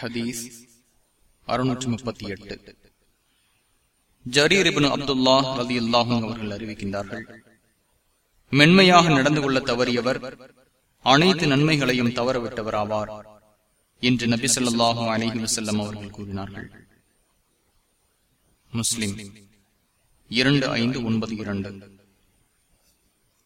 ஹதீஸ் அறுநூற்றி முப்பத்தி எட்டு. ஜரீர் அப்துல்லா ரதி அல்லாஹும் அவர்கள் அறிவிக்கின்றார்கள் மென்மையாக நடந்து கொள்ள தவறியவர் அனைத்து நன்மைகளையும் தவறவிட்டவர் ஆவார் என்று நபி சொல்லாஹும் அலஹி வசல்லம் அவர்கள் கூறினார்கள். முஸ்லிம் இரண்டு ஐந்து ஒன்பது இரண்டு.